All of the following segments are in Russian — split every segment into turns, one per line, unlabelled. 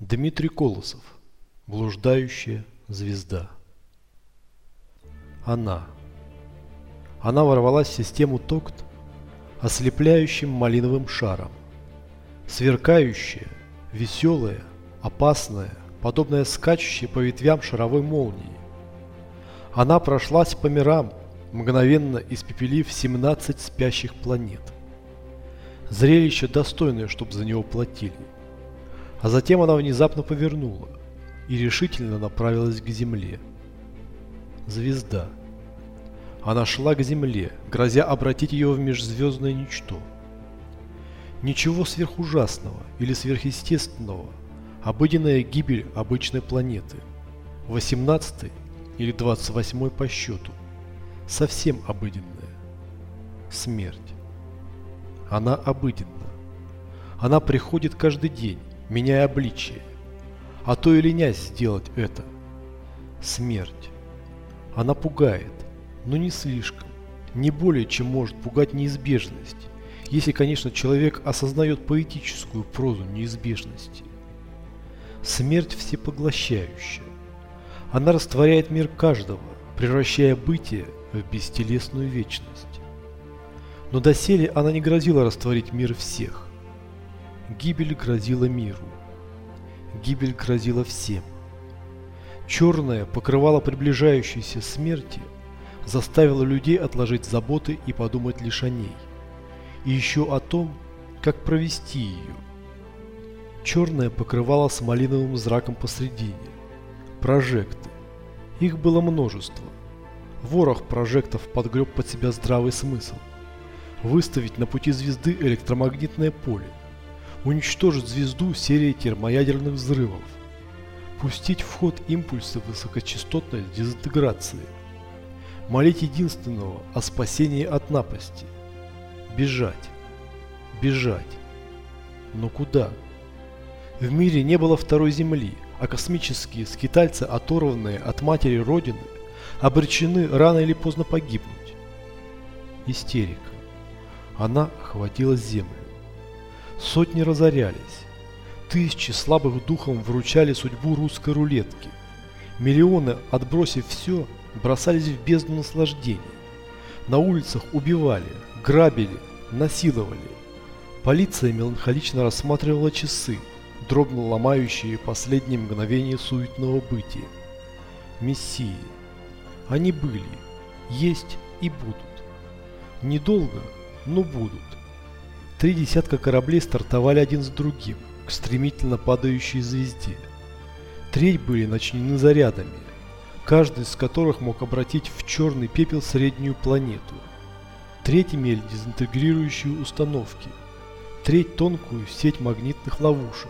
Дмитрий Колосов. Блуждающая звезда. Она. Она ворвалась в систему ТОКТ ослепляющим малиновым шаром. Сверкающая, веселая, опасная, подобная скачущей по ветвям шаровой молнии. Она прошлась по мирам, мгновенно испепелив 17 спящих планет. Зрелище достойное, чтобы за него платили. А затем она внезапно повернула и решительно направилась к земле. Звезда. Она шла к земле, грозя обратить ее в межзвездное ничто. Ничего сверхужасного или сверхъестественного, обыденная гибель обычной планеты. 18 или 28 по счету. Совсем обыденная. Смерть. Она обыденна. Она приходит каждый день, меняя обличие. А то и ленясь сделать это. Смерть. Она пугает, но не слишком. Не более, чем может пугать неизбежность. Если, конечно, человек осознает поэтическую прозу неизбежности. Смерть всепоглощающая. Она растворяет мир каждого, превращая бытие в бестелесную вечность. Но доселе она не грозила растворить мир всех. Гибель грозила миру. Гибель грозила всем. Черное покрывало приближающейся смерти заставило людей отложить заботы и подумать лишь о ней. И еще о том, как провести ее. Черное покрывало с малиновым зраком посредине. Прожекты. Их было множество. Ворох прожектов подгреб под себя здравый смысл. Выставить на пути звезды электромагнитное поле – уничтожить звезду серией термоядерных взрывов, пустить в ход импульсы высокочастотной дезинтеграции, молить единственного о спасении от напасти, бежать, бежать. Но куда? В мире не было второй земли, а космические скитальцы, оторванные от матери Родины, обречены рано или поздно погибнуть. Истерика. Она охватила Землю. Сотни разорялись. Тысячи слабых духом вручали судьбу русской рулетки. Миллионы, отбросив все, бросались в бездну наслаждений. На улицах убивали, грабили, насиловали. Полиция меланхолично рассматривала часы, дробно ломающие последние мгновения суетного бытия. Мессии. Они были, есть и будут. Недолго, но будут. Три десятка кораблей стартовали один с другим к стремительно падающей звезде. Треть были начинены зарядами, каждый из которых мог обратить в черный пепел среднюю планету. Треть имели дезинтегрирующие установки, треть тонкую сеть магнитных ловушек.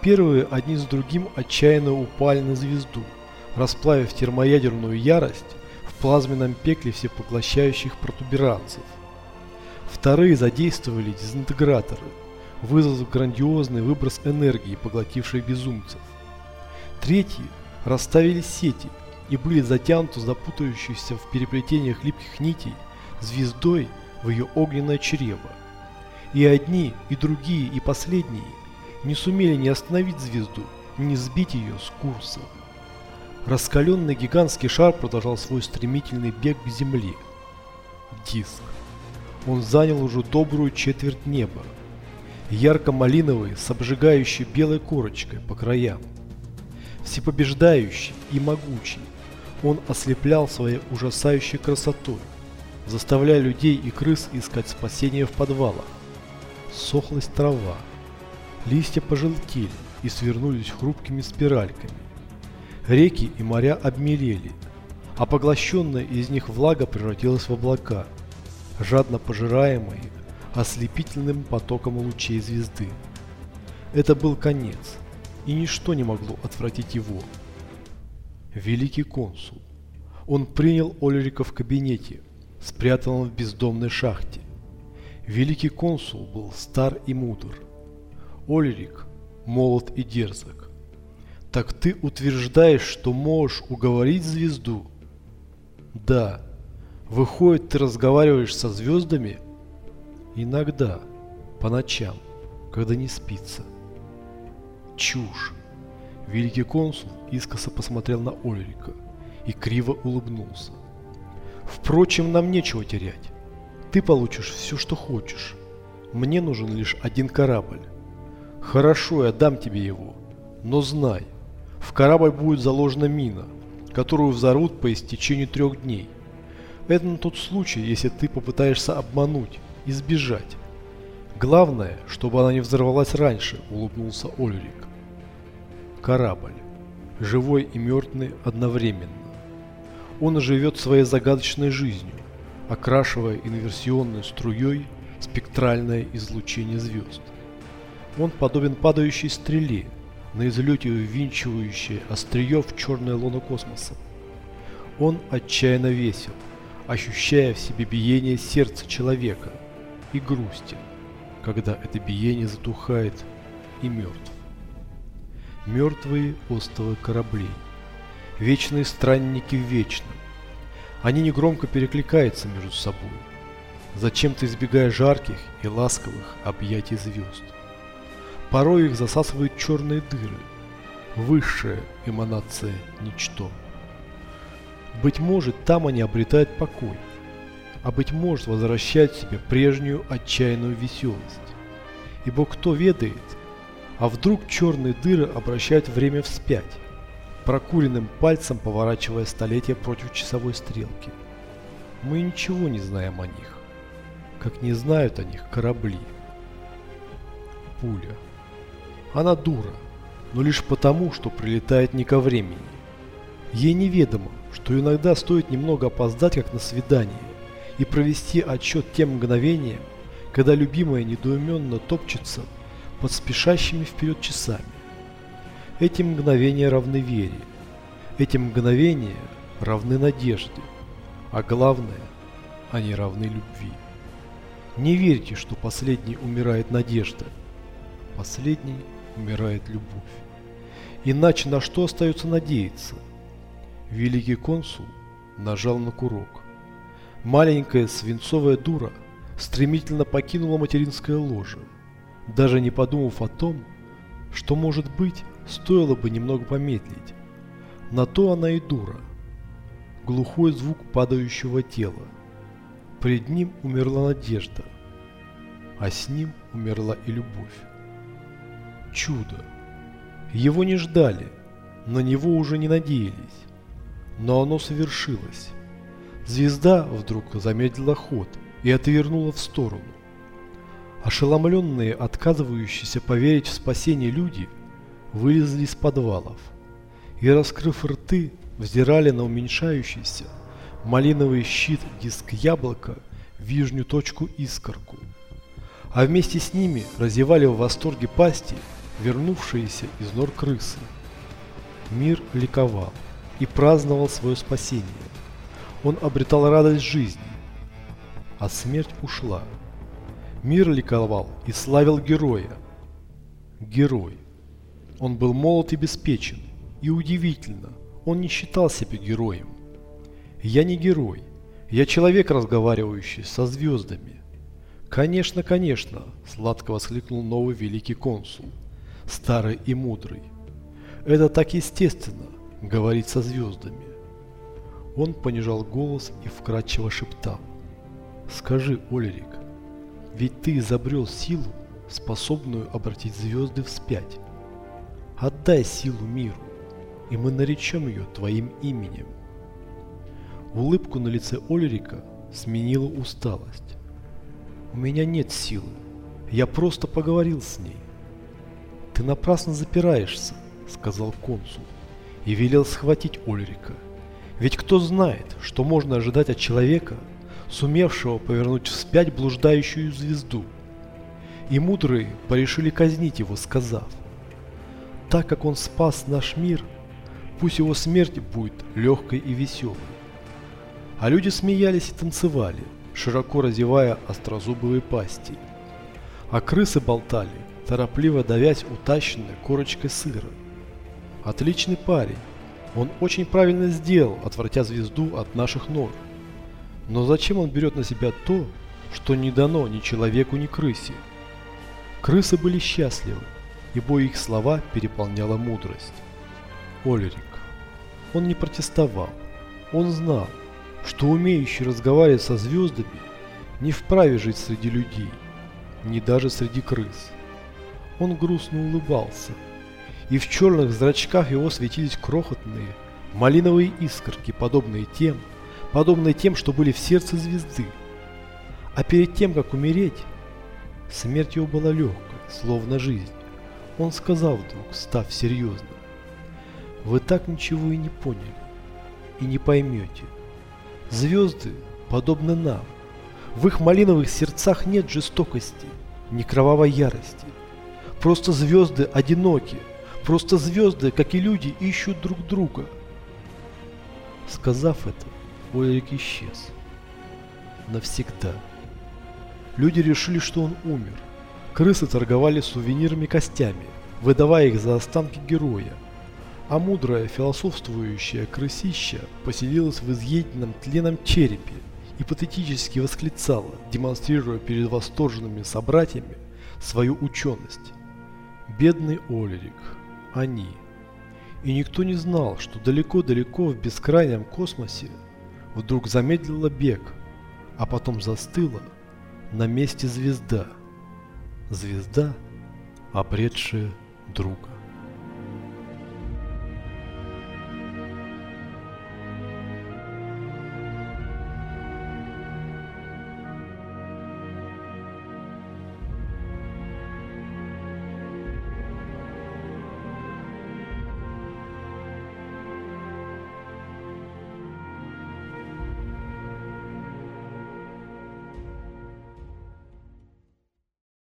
Первые одни с другим отчаянно упали на звезду, расплавив термоядерную ярость в плазменном пекле всепоглощающих протуберанцев. Вторые задействовали дезинтеграторы, вызвав грандиозный выброс энергии, поглотивший безумцев. Третьи расставили сети и были затянуты запутающейся в переплетениях липких нитей звездой в ее огненное чрево. И одни, и другие, и последние не сумели ни остановить звезду, ни сбить ее с курса. Раскаленный гигантский шар продолжал свой стремительный бег к Земле. Диск он занял уже добрую четверть неба, ярко-малиновый с обжигающей белой корочкой по краям. Всепобеждающий и могучий, он ослеплял своей ужасающей красотой, заставляя людей и крыс искать спасения в подвалах. Сохлась трава, листья пожелтели и свернулись хрупкими спиральками. Реки и моря обмелели, а поглощенная из них влага превратилась в облака – жадно пожираемые ослепительным потоком лучей звезды. Это был конец, и ничто не могло отвратить его. Великий консул. Он принял Олерика в кабинете, спрятанном в бездомной шахте. Великий консул был стар и мудр. Олерик молод и дерзок. Так ты утверждаешь, что можешь уговорить звезду? Да, Выходит, ты разговариваешь со звездами? Иногда, по ночам, когда не спится. Чушь. Великий консул искоса посмотрел на Ольрика и криво улыбнулся. Впрочем, нам нечего терять. Ты получишь все, что хочешь. Мне нужен лишь один корабль. Хорошо, я дам тебе его. Но знай, в корабль будет заложена мина, которую взорвут по истечению трех дней. Это на тот случай, если ты попытаешься обмануть и сбежать. Главное, чтобы она не взорвалась раньше, улыбнулся Ольрик. Корабль. Живой и мертвый одновременно. Он живет своей загадочной жизнью, окрашивая инверсионной струей спектральное излучение звезд. Он подобен падающей стреле, на излете ввинчивающей острие в черное лоно космоса. Он отчаянно весел, ощущая в себе биение сердца человека и грустен, когда это биение затухает и мертв. Мертвые остовы кораблей, вечные странники в вечном. Они негромко перекликаются между собой, зачем-то избегая жарких и ласковых объятий звезд. Порой их засасывают черные дыры, высшая эманация ничто. Быть может, там они обретают покой, а быть может, возвращают себе прежнюю отчаянную веселость. Ибо кто ведает, а вдруг черные дыры обращают время вспять, прокуренным пальцем поворачивая столетия против часовой стрелки. Мы ничего не знаем о них, как не знают о них корабли. Пуля. Она дура, но лишь потому, что прилетает не ко времени. Ей неведомо, что иногда стоит немного опоздать, как на свидание, и провести отчет тем мгновениям, когда любимая недоуменно топчется под спешащими вперед часами. Эти мгновения равны вере, эти мгновения равны надежде, а главное, они равны любви. Не верьте, что последний умирает надежда, последний умирает любовь. Иначе на что остается надеяться? Великий консул нажал на курок. Маленькая свинцовая дура стремительно покинула материнское ложе, даже не подумав о том, что, может быть, стоило бы немного помедлить. На то она и дура. Глухой звук падающего тела. Пред ним умерла надежда, а с ним умерла и любовь чудо. Его не ждали, на него уже не надеялись. Но оно совершилось. Звезда вдруг замедлила ход и отвернула в сторону. Ошеломленные, отказывающиеся поверить в спасение люди, вылезли из подвалов и, раскрыв рты, взирали на уменьшающийся малиновый щит диск яблока в нижнюю точку искорку. А вместе с ними разевали в восторге пасти вернувшиеся из нор крысы. Мир ликовал и праздновал свое спасение. Он обретал радость жизни, а смерть ушла. Мир ликовал и славил героя. Герой. Он был молод и беспечен, и удивительно, он не считал себя героем. Я не герой, я человек, разговаривающий со звездами. Конечно, конечно, сладко воскликнул новый великий консул старый и мудрый. Это так естественно, говорить со звездами. Он понижал голос и вкрадчиво шептал. Скажи, Олерик, ведь ты изобрел силу, способную обратить звезды вспять. Отдай силу миру, и мы наречем ее твоим именем. Улыбку на лице Олерика сменила усталость. У меня нет силы, я просто поговорил с ней. «Ты напрасно запираешься», — сказал консул, и велел схватить Ольрика. «Ведь кто знает, что можно ожидать от человека, сумевшего повернуть вспять блуждающую звезду?» И мудрые порешили казнить его, сказав, «Так как он спас наш мир, пусть его смерть будет легкой и веселой». А люди смеялись и танцевали, широко разевая острозубые пасти. А крысы болтали, торопливо давясь утащенной корочкой сыра. Отличный парень. Он очень правильно сделал, отвратя звезду от наших ног. Но зачем он берет на себя то, что не дано ни человеку, ни крысе? Крысы были счастливы. ибо их слова переполняла мудрость. Олерик. Он не протестовал. Он знал, что умеющий разговаривать со звездами не вправе жить среди людей, не даже среди крыс. Он грустно улыбался, и в черных зрачках его светились крохотные малиновые искорки, подобные тем, подобные тем, что были в сердце звезды. А перед тем, как умереть, смерть его была легкой, словно жизнь. Он сказал вдруг, став серьезным, «Вы так ничего и не поняли, и не поймете. Звезды подобны нам. В их малиновых сердцах нет жестокости, ни кровавой ярости. Просто звезды одиноки, просто звезды, как и люди, ищут друг друга». Сказав это, Уэрик исчез. Навсегда. Люди решили, что он умер. Крысы торговали сувенирами костями, выдавая их за останки героя. А мудрая, философствующая крысища поселилась в изъеденном тленом черепе и патетически восклицала, демонстрируя перед восторженными собратьями свою ученость. Бедный Олерик. Они. И никто не знал, что далеко-далеко в бескрайнем космосе вдруг замедлила бег, а потом застыла на месте звезда. Звезда, обретшая друга.